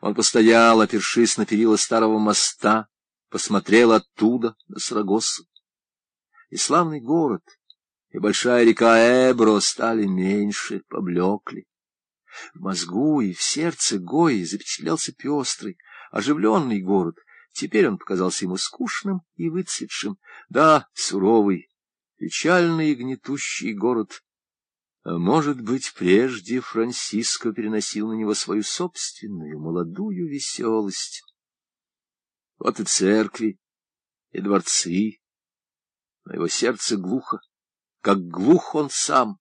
Он постоял, опершись на перила старого моста, посмотрел оттуда на Сарагоссу. И славный город, и большая река Эбро стали меньше, поблекли. В мозгу и в сердце Гои запечатлелся пестрый, оживленный город. Теперь он показался ему скучным и выцветшим. Да, суровый, печальный и гнетущий город. А может быть, прежде Франциско переносил на него свою собственную молодую веселость. Вот и церкви, и дворцы, но его сердце глухо, как глух он сам.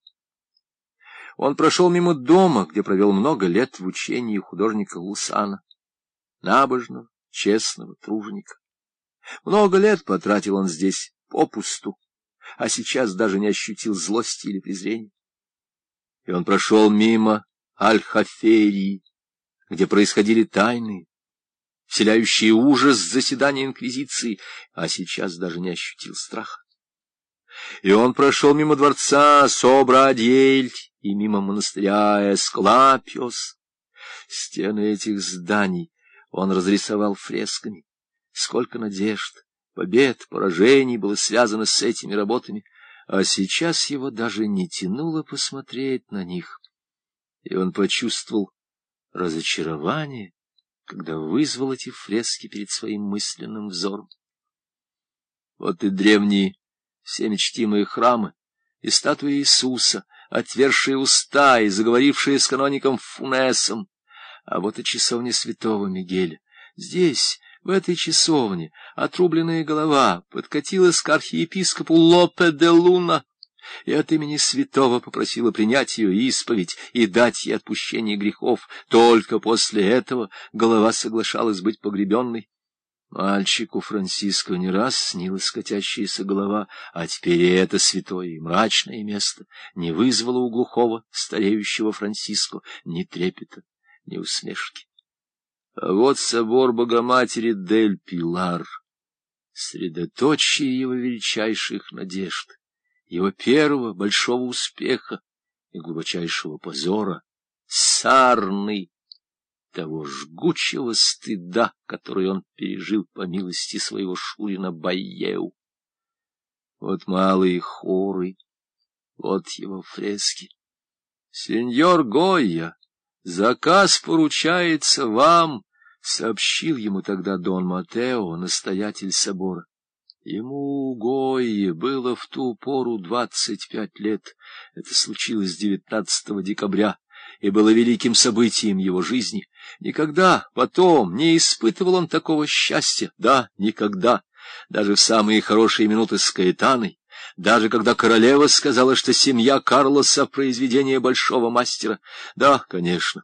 Он прошел мимо дома, где провел много лет в учении художника Лусана, набожного, честного труженика. Много лет потратил он здесь попусту, а сейчас даже не ощутил злости или презрения. И он прошел мимо Аль-Хаферии, где происходили тайны, вселяющие ужас заседания Инквизиции, а сейчас даже не ощутил страха. И он прошел мимо дворца Собра-Адьель и мимо монастыря Эсклапиос. Стены этих зданий он разрисовал фресками. Сколько надежд, побед, поражений было связано с этими работами, а сейчас его даже не тянуло посмотреть на них. И он почувствовал разочарование, когда вызвал эти фрески перед своим мысленным взором. Вот и древние всеми чтимые храмы, и статуи Иисуса, отвершие уста и заговорившие с каноником Фунесом. А вот и часовня святого Мигеля. Здесь, в этой часовне, отрубленная голова подкатилась к архиепископу Лопе де Луна, и от имени святого попросила принять ее исповедь и дать ей отпущение грехов. Только после этого голова соглашалась быть погребенной. Мальчику Франциско не раз снилась катящаяся голова, а теперь и это святое и мрачное место не вызвало у глухого, стареющего Франциско ни трепета, ни усмешки. А вот собор Богоматери Дель Пилар, средоточие его величайших надежд, его первого большого успеха и глубочайшего позора, Сарный, того жгучего стыда, который он пережил по милости своего Шурина Байеу. Вот малые хоры, вот его фрески. «Сеньор Гойя, заказ поручается вам», — сообщил ему тогда Дон Матео, настоятель собора. Ему, Гойе, было в ту пору двадцать пять лет. Это случилось 19 декабря и было великим событием его жизни. Никогда потом не испытывал он такого счастья, да, никогда, даже в самые хорошие минуты с Каэтаной, даже когда королева сказала, что семья Карлоса — произведение большого мастера. Да, конечно.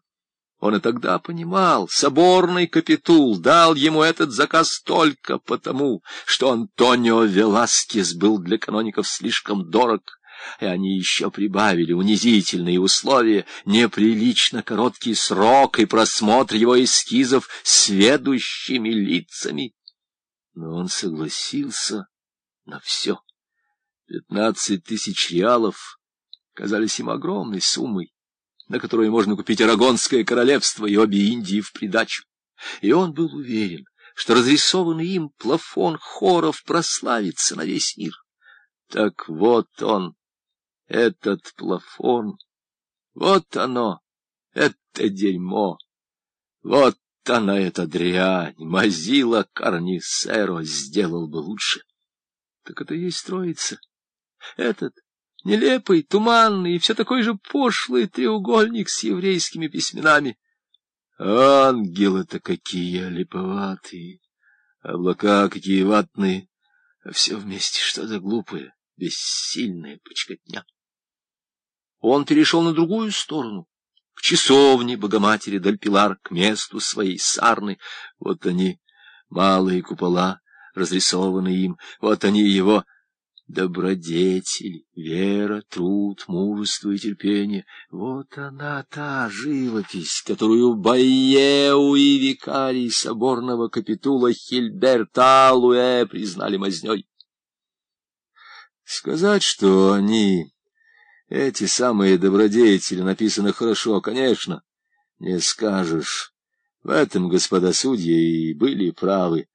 Он и тогда понимал, соборный капитул дал ему этот заказ только потому, что Антонио Веласкес был для каноников слишком дорог, и они еще прибавили унизительные условия, неприлично короткий срок и просмотр его эскизов сведущими лицами. Но он согласился на все. Пятнадцать тысяч реалов казались им огромной суммой, на которую можно купить Арагонское королевство и обе Индии в придачу. И он был уверен, что разрисованный им плафон хоров прославится на весь мир. Так вот он, этот плафон. Вот оно, это дерьмо. Вот она, эта дрянь. Мазила Карнисеро сделал бы лучше. Так это есть строится. Этот нелепый, туманный и все такой же пошлый треугольник с еврейскими письменами. Ангелы-то какие липоватые, облака какие ватные, а все вместе что-то глупое, бессильная почкотня. Он перешел на другую сторону, к часовне Богоматери Дальпилар, к месту своей сарны. Вот они, малые купола, разрисованные им, вот они его добродетель, вера, труд, мужество и терпение. Вот она, та живопись, которую Байеу и викарий соборного капитула Хильберт Алуэ признали мазней. Сказать, что они эти самые добродетели написаны хорошо, конечно, не скажешь. В этом господа судьи и были правы.